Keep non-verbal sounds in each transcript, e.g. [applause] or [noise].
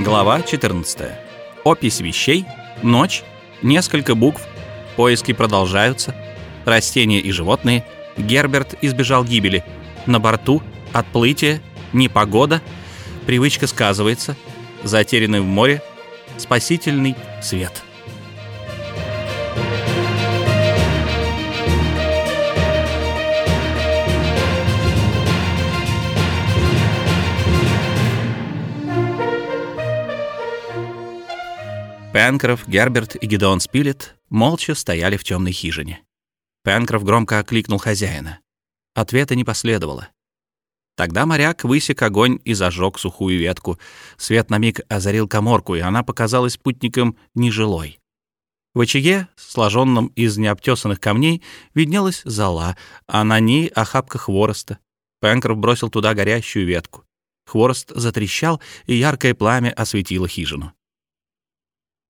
Глава 14. Опись вещей, ночь, несколько букв, поиски продолжаются, растения и животные, Герберт избежал гибели, на борту, отплытие, непогода, привычка сказывается, затерянный в море, спасительный свет. Пенкроф, Герберт и Гедеон Спилет молча стояли в темной хижине. Пенкроф громко окликнул хозяина. Ответа не последовало. Тогда моряк высек огонь и зажег сухую ветку. Свет на миг озарил коморку, и она показалась путникам нежилой. В очаге, сложенном из необтесанных камней, виднелась зола, а на ней охапка хвороста. Пенкроф бросил туда горящую ветку. Хворост затрещал, и яркое пламя осветило хижину.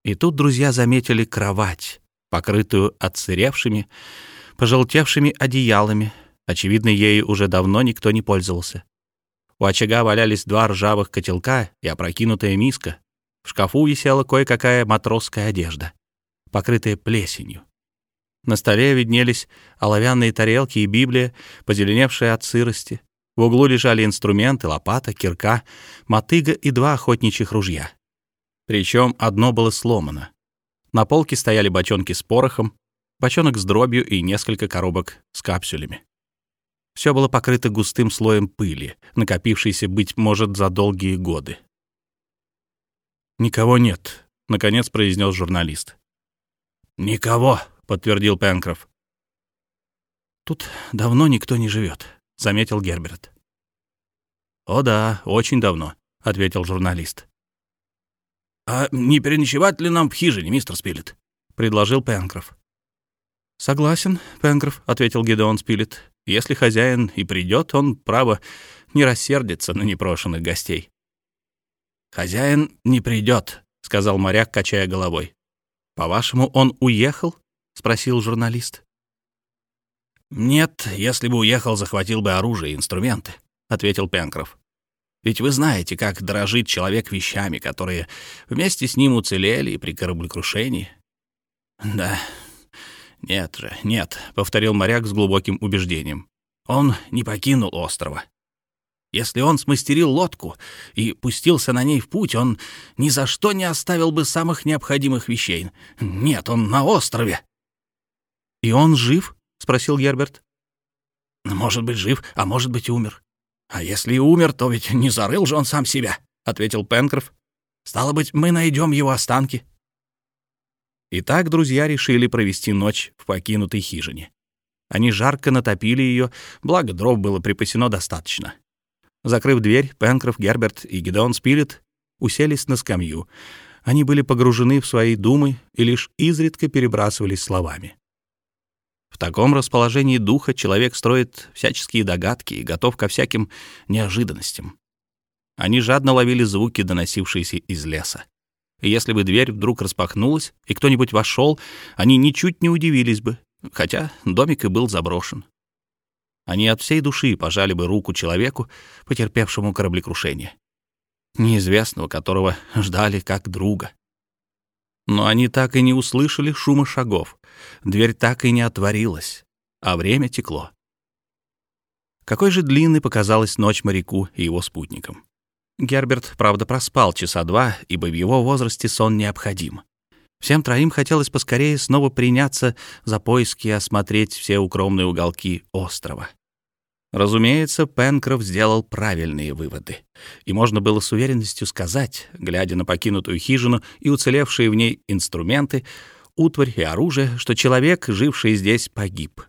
И тут друзья заметили кровать, покрытую отсыревшими, пожелтевшими одеялами. Очевидно, ею уже давно никто не пользовался. У очага валялись два ржавых котелка и опрокинутая миска. В шкафу висела кое-какая матросская одежда, покрытая плесенью. На столе виднелись оловянные тарелки и Библия, позеленевшая от сырости. В углу лежали инструменты, лопата, кирка, мотыга и два охотничьих ружья. Причем одно было сломано. На полке стояли бочонки с порохом, бочонок с дробью и несколько коробок с капсулями. Все было покрыто густым слоем пыли, накопившейся, быть может, за долгие годы. «Никого нет», — наконец произнес журналист. «Никого», — подтвердил Пенкроф. «Тут давно никто не живет», — заметил Герберт. «О да, очень давно», — ответил журналист. «А не переночевать ли нам в хижине, мистер Спилет?» — предложил Пенкроф. «Согласен, Пенкроф», — ответил Гидеон Спилет. «Если хозяин и придет, он, право, не рассердится на непрошенных гостей». «Хозяин не придет», — сказал моряк, качая головой. «По-вашему, он уехал?» — спросил журналист. «Нет, если бы уехал, захватил бы оружие и инструменты», — ответил Пенкроф. Ведь вы знаете, как дорожит человек вещами, которые вместе с ним уцелели при кораблекрушении. Да, нет же, нет, — повторил моряк с глубоким убеждением. Он не покинул острова. Если он смастерил лодку и пустился на ней в путь, он ни за что не оставил бы самых необходимых вещей. Нет, он на острове. — И он жив? — спросил Герберт. — Может быть, жив, а может быть, умер. «А если и умер, то ведь не зарыл же он сам себя», — ответил Пенкроф. «Стало быть, мы найдем его останки». Итак, друзья решили провести ночь в покинутой хижине. Они жарко натопили ее, благо дров было припасено достаточно. Закрыв дверь, Пенкроф, Герберт и Гедеон Спилет уселись на скамью. Они были погружены в свои думы и лишь изредка перебрасывались словами. В таком расположении духа человек строит всяческие догадки и готов ко всяким неожиданностям. Они жадно ловили звуки, доносившиеся из леса. И если бы дверь вдруг распахнулась, и кто-нибудь вошел, они ничуть не удивились бы, хотя домик и был заброшен. Они от всей души пожали бы руку человеку, потерпевшему кораблекрушение, неизвестного которого ждали как друга. Но они так и не услышали шума шагов. Дверь так и не отворилась, а время текло. Какой же длинной показалась ночь моряку и его спутникам. Герберт, правда, проспал часа два, ибо в его возрасте сон необходим. Всем троим хотелось поскорее снова приняться за поиски и осмотреть все укромные уголки острова. Разумеется, Пенкроф сделал правильные выводы. И можно было с уверенностью сказать, глядя на покинутую хижину и уцелевшие в ней инструменты, утварь и оружие, что человек, живший здесь, погиб.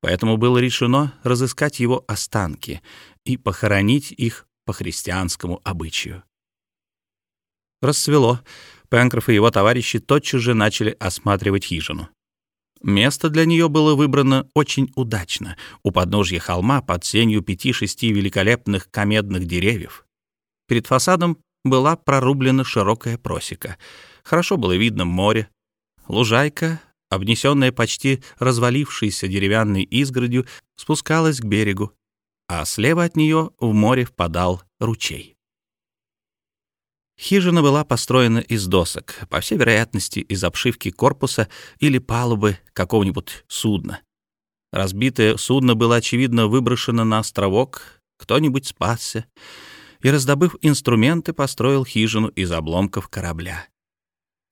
Поэтому было решено разыскать его останки и похоронить их по христианскому обычаю. Рассвело. Пенкроф и его товарищи тотчас же начали осматривать хижину. Место для нее было выбрано очень удачно, у подножья холма под сенью пяти-шести великолепных комедных деревьев. Перед фасадом была прорублена широкая просека. Хорошо было видно море. Лужайка, обнесенная почти развалившейся деревянной изгородью, спускалась к берегу, а слева от нее в море впадал ручей. Хижина была построена из досок, по всей вероятности, из обшивки корпуса или палубы какого-нибудь судна. Разбитое судно было, очевидно, выброшено на островок, кто-нибудь спасся и, раздобыв инструменты, построил хижину из обломков корабля.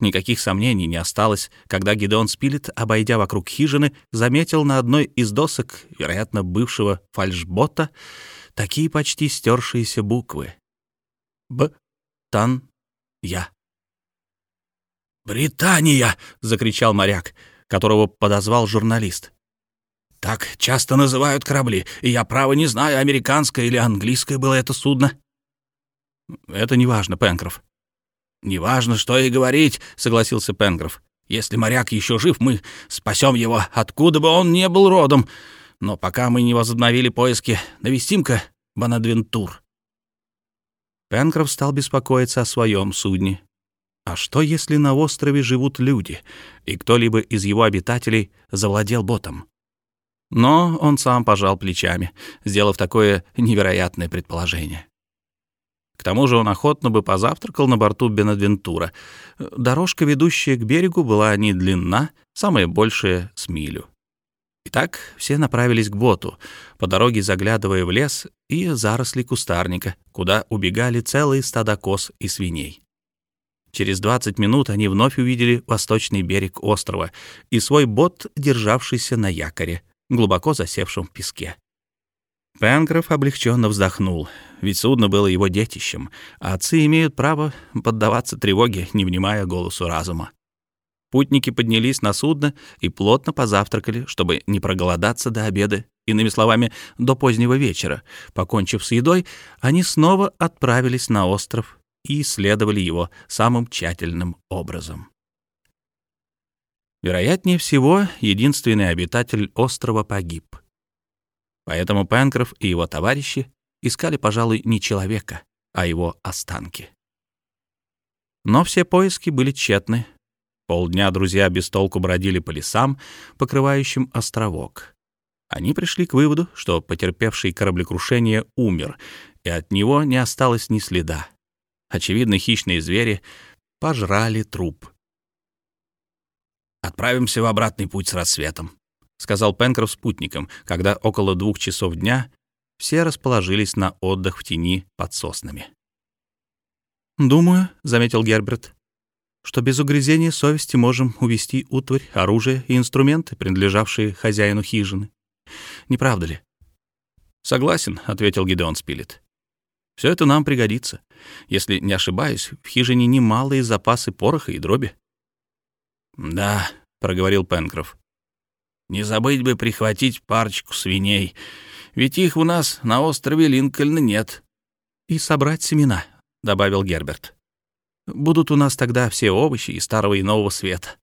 Никаких сомнений не осталось, когда Гидеон Спилет, обойдя вокруг хижины, заметил на одной из досок, вероятно, бывшего фальшбота, такие почти стершиеся буквы. «Б. Тан. Я». «Британия!» — закричал моряк, которого подозвал журналист. «Так часто называют корабли, и я, право, не знаю, американское или английское было это судно». «Это неважно, Пенкроф. «Неважно, что и говорить», — согласился Пенгров. «Если моряк еще жив, мы спасем его, откуда бы он ни был родом. Но пока мы не возобновили поиски, навестим-ка Бонадвентур». Пенкроф стал беспокоиться о своем судне. А что, если на острове живут люди, и кто-либо из его обитателей завладел ботом? Но он сам пожал плечами, сделав такое невероятное предположение. К тому же он охотно бы позавтракал на борту Бенадвентура. Дорожка, ведущая к берегу, была не длинна, самая большая — с милю. Итак, все направились к боту, по дороге заглядывая в лес и заросли кустарника, куда убегали целые стада коз и свиней. Через 20 минут они вновь увидели восточный берег острова и свой бот, державшийся на якоре, глубоко засевшем в песке. Пенкроф облегченно вздохнул, ведь судно было его детищем, а отцы имеют право поддаваться тревоге, не внимая голосу разума. Путники поднялись на судно и плотно позавтракали, чтобы не проголодаться до обеда, иными словами, до позднего вечера. Покончив с едой, они снова отправились на остров и исследовали его самым тщательным образом. Вероятнее всего, единственный обитатель острова погиб — Поэтому Пенкроф и его товарищи искали, пожалуй, не человека, а его останки. Но все поиски были тщетны. Полдня друзья без толку бродили по лесам, покрывающим островок. Они пришли к выводу, что потерпевший кораблекрушение умер, и от него не осталось ни следа. Очевидно, хищные звери пожрали труп. «Отправимся в обратный путь с рассветом», — сказал Пенкроф спутникам, когда около двух часов дня все расположились на отдых в тени под соснами. «Думаю», — заметил Герберт, — «что без угрызения совести можем увести утварь, оружие и инструменты, принадлежавшие хозяину хижины. Не правда ли?» «Согласен», — ответил Гидеон Спилет. «Все это нам пригодится. Если не ошибаюсь, в хижине немалые запасы пороха и дроби». «Да», — проговорил Пенкроф. Не забыть бы прихватить парочку свиней, ведь их у нас на острове Линкольна нет. И собрать семена, — добавил Герберт. Будут у нас тогда все овощи из старого и нового света.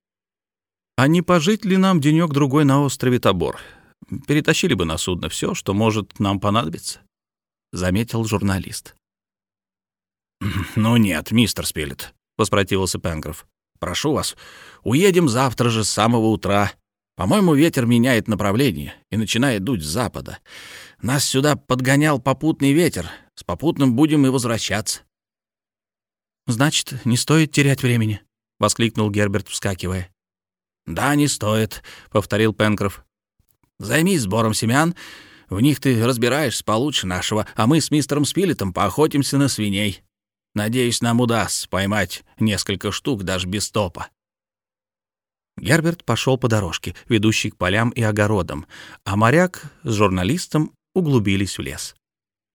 А не пожить ли нам денек-другой на острове Тобор? Перетащили бы на судно все, что может нам понадобиться, — заметил журналист. «Ну нет, мистер Спилет», — воспротивился Пенгров. «Прошу вас, уедем завтра же с самого утра. По-моему, ветер меняет направление и начинает дуть с запада. Нас сюда подгонял попутный ветер. С попутным будем и возвращаться. «Значит, не стоит терять времени», — воскликнул Герберт, вскакивая. «Да, не стоит», — повторил Пенкроф. «Займись сбором семян. В них ты разбираешься получше нашего, а мы с мистером Спилетом поохотимся на свиней. Надеюсь, нам удастся поймать несколько штук даже без топа». Герберт пошел по дорожке, ведущей к полям и огородам, а моряк с журналистом углубились в лес.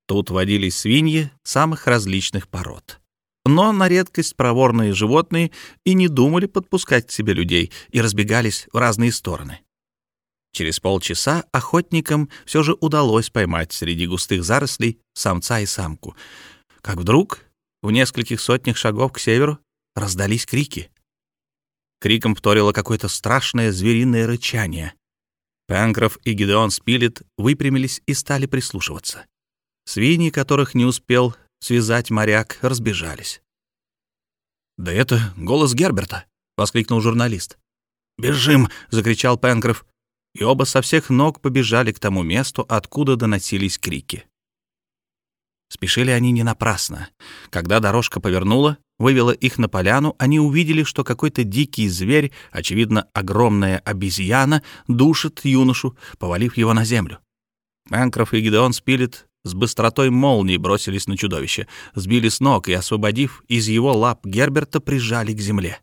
Тут водились свиньи самых различных пород. Но на редкость проворные животные и не думали подпускать к себе людей и разбегались в разные стороны. Через полчаса охотникам все же удалось поймать среди густых зарослей самца и самку. Как вдруг в нескольких сотнях шагов к северу раздались крики. Криком вторило какое-то страшное звериное рычание. Пенкроф и Гидеон Спилет выпрямились и стали прислушиваться. Свиньи, которых не успел связать моряк, разбежались. «Да это голос Герберта!» — воскликнул журналист. «Бежим!» — закричал Пенкроф, и оба со всех ног побежали к тому месту, откуда доносились крики. Спешили они не напрасно. Когда дорожка повернула, вывела их на поляну, они увидели, что какой-то дикий зверь, очевидно, огромная обезьяна, душит юношу, повалив его на землю. Энкроф и Гидеон Спилет с быстротой молнии бросились на чудовище, сбили с ног и, освободив из его лап Герберта, прижали к земле.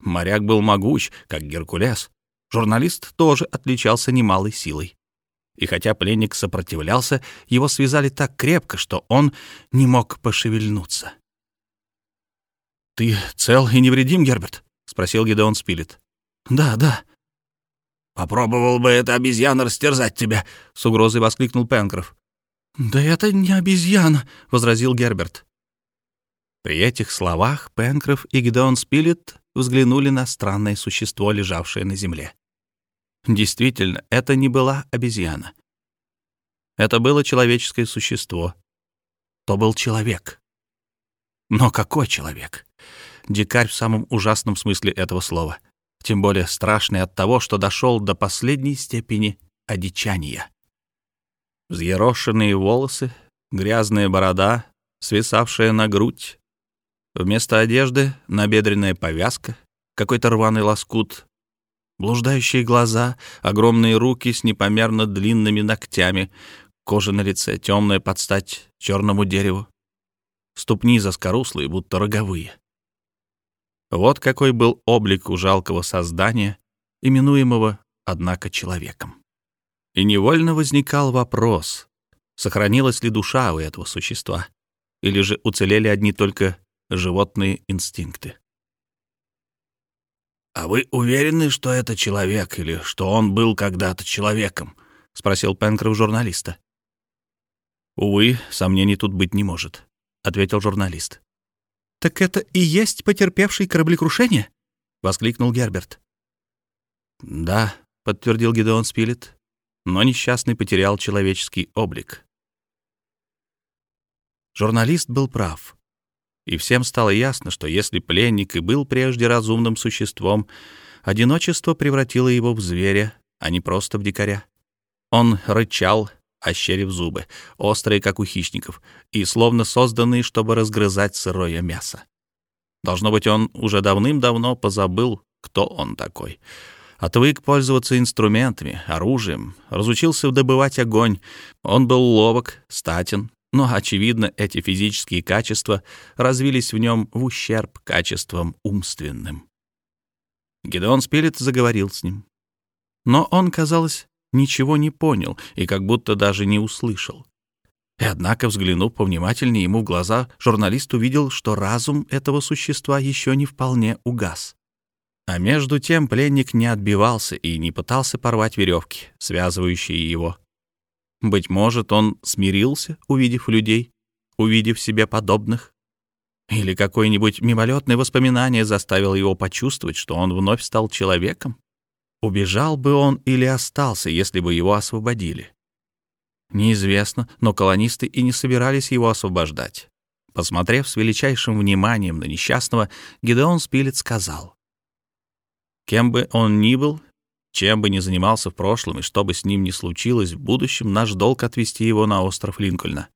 Моряк был могуч, как Геркулес. Журналист тоже отличался немалой силой. И хотя пленник сопротивлялся, его связали так крепко, что он не мог пошевельнуться. «Ты цел и невредим, Герберт?» — спросил Гидеон Спилет. «Да, да». «Попробовал бы эта обезьяна растерзать тебя!» — с угрозой воскликнул Пенкроф. «Да это не обезьяна!» — возразил Герберт. При этих словах Пенкроф и Гидеон Спилет взглянули на странное существо, лежавшее на земле. Действительно, это не была обезьяна. Это было человеческое существо. То был человек. Но какой человек? Дикарь в самом ужасном смысле этого слова. Тем более страшный от того, что дошел до последней степени одичания. Взъерошенные волосы, грязная борода, свисавшая на грудь. Вместо одежды — набедренная повязка, какой-то рваный лоскут Блуждающие глаза, огромные руки с непомерно длинными ногтями, кожа на лице темная под стать черному дереву, ступни заскоруслые, будто роговые. Вот какой был облик у жалкого создания, именуемого, однако, человеком. И невольно возникал вопрос, сохранилась ли душа у этого существа, или же уцелели одни только животные инстинкты. «А вы уверены, что это человек или что он был когда-то человеком?» — спросил Пенкроф журналиста. «Увы, сомнений тут быть не может», — ответил журналист. «Так это и есть потерпевший кораблекрушение?» — воскликнул Герберт. «Да», — подтвердил Гидеон Спилет, но несчастный потерял человеческий облик. Журналист был прав и всем стало ясно, что если пленник и был прежде разумным существом, одиночество превратило его в зверя, а не просто в дикаря. Он рычал, ощерив зубы, острые, как у хищников, и словно созданные, чтобы разгрызать сырое мясо. Должно быть, он уже давным-давно позабыл, кто он такой. Отвык пользоваться инструментами, оружием, разучился добывать огонь. Он был ловок, статен, но, очевидно, эти физические качества развились в нем в ущерб качествам умственным. Гедеон Спилет заговорил с ним. Но он, казалось, ничего не понял и как будто даже не услышал. И однако, взглянув повнимательнее ему в глаза, журналист увидел, что разум этого существа еще не вполне угас. А между тем пленник не отбивался и не пытался порвать веревки, связывающие его. Быть может, он смирился, увидев людей, увидев себе подобных? Или какое-нибудь мимолетное воспоминание заставило его почувствовать, что он вновь стал человеком? Убежал бы он или остался, если бы его освободили? Неизвестно, но колонисты и не собирались его освобождать. Посмотрев с величайшим вниманием на несчастного, Гидеон Спилет сказал. Кем бы он ни был, чем бы ни занимался в прошлом и что бы с ним ни случилось в будущем, наш долг отвезти его на остров Линкольна.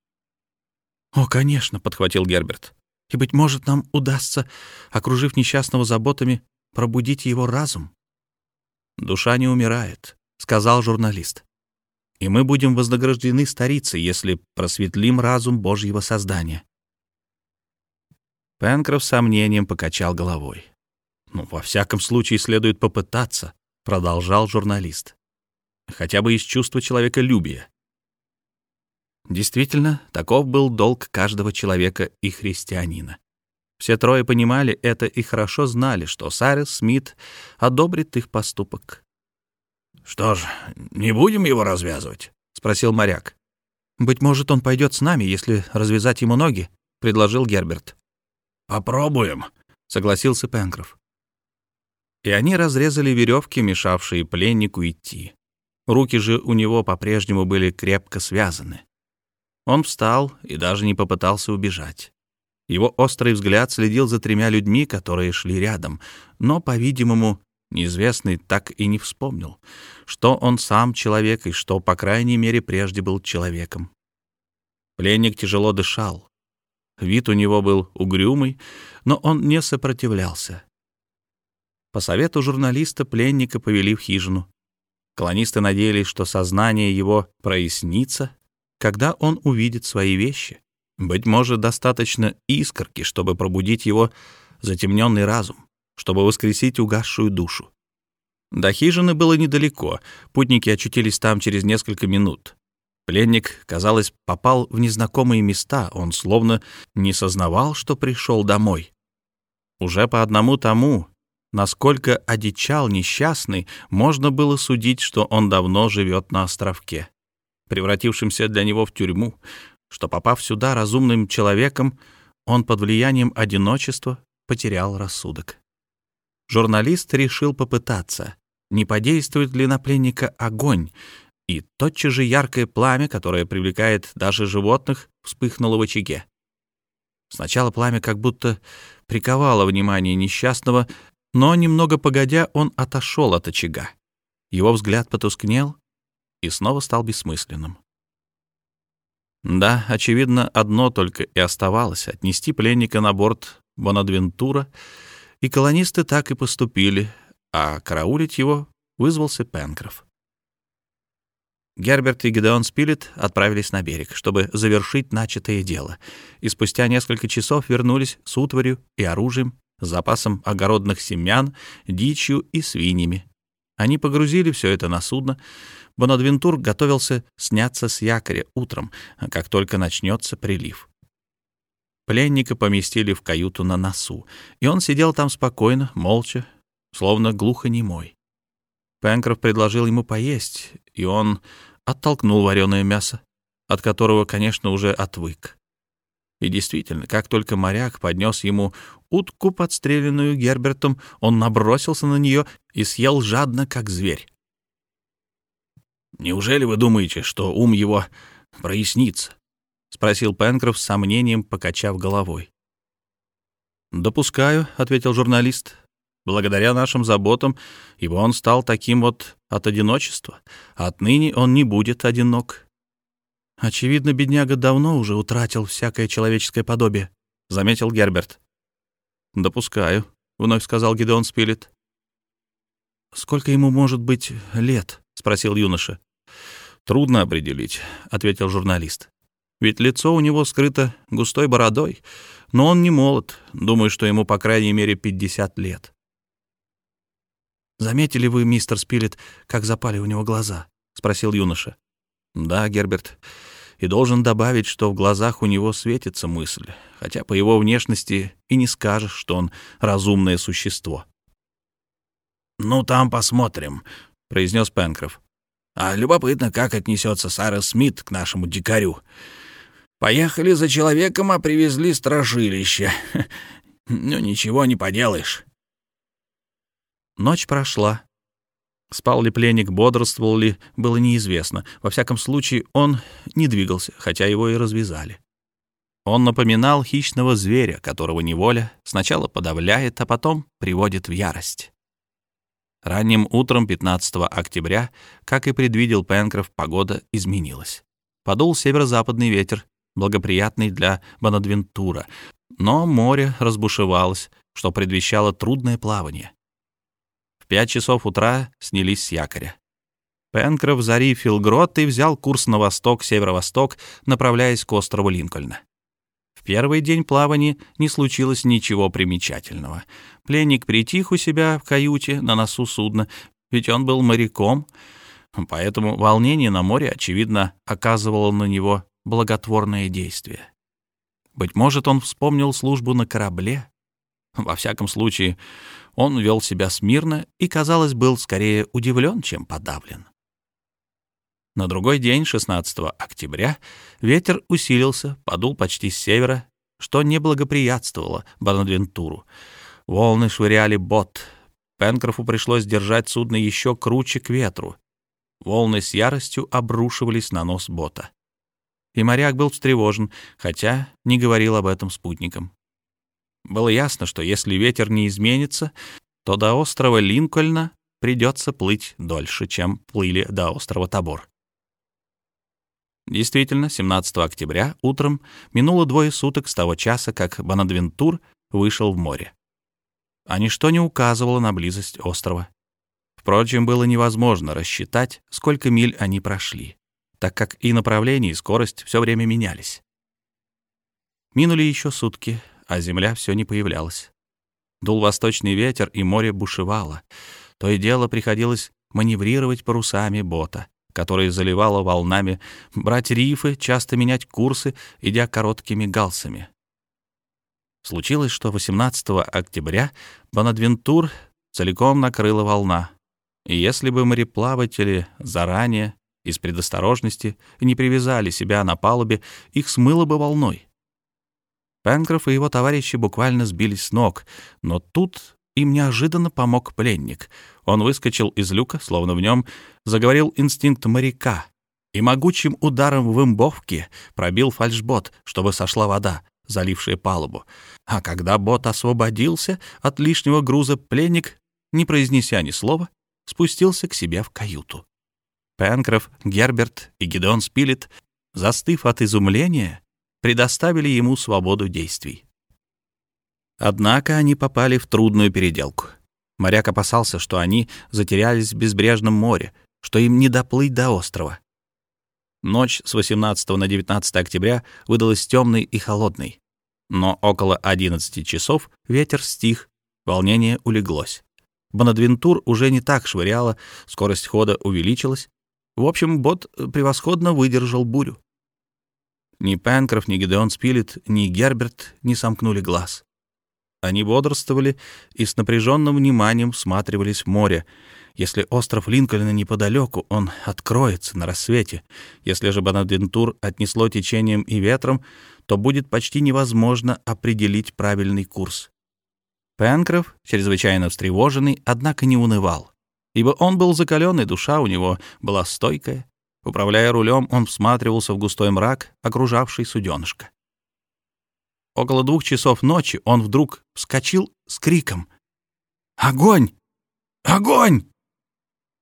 «О, конечно», — подхватил Герберт. «И, быть может, нам удастся, окружив несчастного заботами, пробудить его разум». «Душа не умирает», — сказал журналист. «И мы будем вознаграждены старицей, если просветлим разум Божьего создания». Пенкроф сомнением покачал головой. «Ну, во всяком случае, следует попытаться», — продолжал журналист. «Хотя бы из чувства человеколюбия». Действительно, таков был долг каждого человека и христианина. Все трое понимали это и хорошо знали, что Сайрес Смит одобрит их поступок. «Что ж, не будем его развязывать?» — спросил моряк. «Быть может, он пойдет с нами, если развязать ему ноги», — предложил Герберт. «Попробуем», — согласился Пенкроф и они разрезали веревки, мешавшие пленнику идти. Руки же у него по-прежнему были крепко связаны. Он встал и даже не попытался убежать. Его острый взгляд следил за тремя людьми, которые шли рядом, но, по-видимому, неизвестный так и не вспомнил, что он сам человек и что, по крайней мере, прежде был человеком. Пленник тяжело дышал. Вид у него был угрюмый, но он не сопротивлялся. По совету журналиста пленника повели в хижину. Колонисты надеялись, что сознание его прояснится, когда он увидит свои вещи. Быть может, достаточно искорки, чтобы пробудить его затемненный разум, чтобы воскресить угасшую душу. До хижины было недалеко, путники очутились там через несколько минут. Пленник, казалось, попал в незнакомые места, он словно не сознавал, что пришел домой. Уже по одному тому, насколько одичал несчастный, можно было судить, что он давно живет на островке, превратившемся для него в тюрьму, что, попав сюда разумным человеком, он под влиянием одиночества потерял рассудок. Журналист решил попытаться, не подействует ли на пленника огонь, и тотчас же яркое пламя, которое привлекает даже животных, вспыхнуло в очаге. Сначала пламя как будто приковало внимание несчастного, но немного погодя он отошел от очага. Его взгляд потускнел и снова стал бессмысленным. Да, очевидно, одно только и оставалось — отнести пленника на борт Бонадвентура, и колонисты так и поступили, а караулить его вызвался Пенкроф. Герберт и Гидеон Спилет отправились на берег, чтобы завершить начатое дело, и спустя несколько часов вернулись с утварью и оружием, с запасом огородных семян, дичью и свиньями. Они погрузили все это на судно. Бонадвентур готовился сняться с якоря утром, как только начнется прилив. Пленника поместили в каюту на носу, и он сидел там спокойно, молча, словно глухонемой. Пенкроф предложил ему поесть, и он оттолкнул вареное мясо, от которого, конечно, уже отвык. И действительно, как только моряк поднес ему утку, подстреленную Гербертом, он набросился на нее и съел жадно, как зверь. «Неужели вы думаете, что ум его прояснится?» — спросил Пенкроф с сомнением, покачав головой. «Допускаю», — ответил журналист. Благодаря нашим заботам его он стал таким вот от одиночества. Отныне он не будет одинок. Очевидно, бедняга давно уже утратил всякое человеческое подобие, — заметил Герберт. «Допускаю», — вновь сказал Гидеон Спилет. «Сколько ему может быть лет?» — спросил юноша. «Трудно определить», — ответил журналист. «Ведь лицо у него скрыто густой бородой, но он не молод, думаю, что ему по крайней мере 50 лет. «Заметили вы, мистер Спилет, как запали у него глаза?» — спросил юноша. «Да, Герберт. И должен добавить, что в глазах у него светится мысль, хотя по его внешности и не скажешь, что он разумное существо». «Ну, там посмотрим», — произнес Пенкроф. «А любопытно, как отнесется Сара Смит к нашему дикарю. Поехали за человеком, а привезли страшилище. [laughs] Ну, ничего не поделаешь». Ночь прошла. Спал ли пленник, бодрствовал ли, было неизвестно. Во всяком случае, он не двигался, хотя его и развязали. Он напоминал хищного зверя, которого неволя сначала подавляет, а потом приводит в ярость. Ранним утром 15 октября, как и предвидел Пенкроф, погода изменилась. Подул северо-западный ветер, благоприятный для Бонадвентура, но море разбушевалось, что предвещало трудное плавание пять часов утра снялись с якоря. Пенкроф зарифил грот и взял курс на восток-северо-восток, направляясь к острову Линкольна. В первый день плавания не случилось ничего примечательного. Пленник притих у себя в каюте на носу судна, ведь он был моряком, поэтому волнение на море, очевидно, оказывало на него благотворное действие. Быть может, он вспомнил службу на корабле. Во всяком случае, он вел себя смирно и, казалось, был скорее удивлен, чем подавлен. На другой день, 16 октября, ветер усилился, подул почти с севера, что не благоприятствовало Бонадвентуру. Волны швыряли бот. Пенкрофу пришлось держать судно еще круче к ветру. Волны с яростью обрушивались на нос бота. И моряк был встревожен, хотя не говорил об этом спутникам. Было ясно, что если ветер не изменится, то до острова Действительно, 17 октября утром минуло двое суток с того часа, как Бонадвентур вышел в море. А ничто не указывало на близость острова. Впрочем, было невозможно рассчитать, сколько миль они прошли, так как и направление, и скорость все время менялись. Минули еще сутки, а земля все не появлялась. Дул восточный ветер, и море бушевало. То и дело приходилось маневрировать парусами бота, которые заливало волнами, брать рифы, часто менять курсы, идя короткими галсами. Случилось, что 18 октября Бонадвентур целиком накрыла волна, и если бы мореплаватели заранее, из предосторожности, не привязали себя на палубе, их смыло бы волной. Пенкроф и его товарищи буквально сбились с ног, но тут им неожиданно помог пленник. Он выскочил из люка, словно в нем заговорил инстинкт моряка, и могучим ударом в имбовке пробил фальшбот, чтобы сошла вода, залившая палубу. А когда бот освободился от лишнего груза, пленник, не произнеся ни слова, спустился к себе в каюту. Пенкроф, Герберт и Гидеон Спилет, застыв от изумления, предоставили ему свободу действий. Однако они попали в трудную переделку. Моряк опасался, что они затерялись в безбрежном море, что им не доплыть до острова. Ночь с 18 на 19 октября выдалась темной и холодной. Но около 11 часов ветер стих, волнение улеглось. Бонадвентур уже не так швыряло, скорость хода увеличилась. В общем, бот превосходно выдержал бурю. Ни Пенкроф, ни Гидеон Спилет, ни Герберт не сомкнули глаз. Они бодрствовали и с напряженным вниманием всматривались в море. Если остров Линкольна неподалеку, он откроется на рассвете. Если же Бонадвентур отнесло течением и ветром, то будет почти невозможно определить правильный курс. Пенкроф, чрезвычайно встревоженный, однако не унывал, ибо он был закаленный, душа у него была стойкая. Управляя рулем, он всматривался в густой мрак, окружавший суденышко. Около двух часов ночи он вдруг вскочил с криком «Огонь! Огонь!»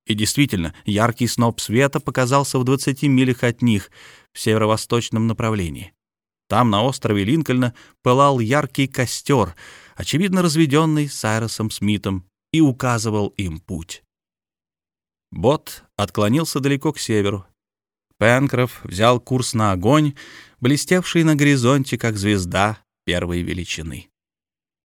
И действительно, яркий сноп света показался в 20 милях от них в северо-восточном направлении. Там, на острове Линкольна, пылал яркий костер, очевидно разведенный Сайросом Смитом, и указывал им путь. Бот отклонился далеко к северу. Пенкроф взял курс на огонь, блестевший на горизонте, как звезда первой величины.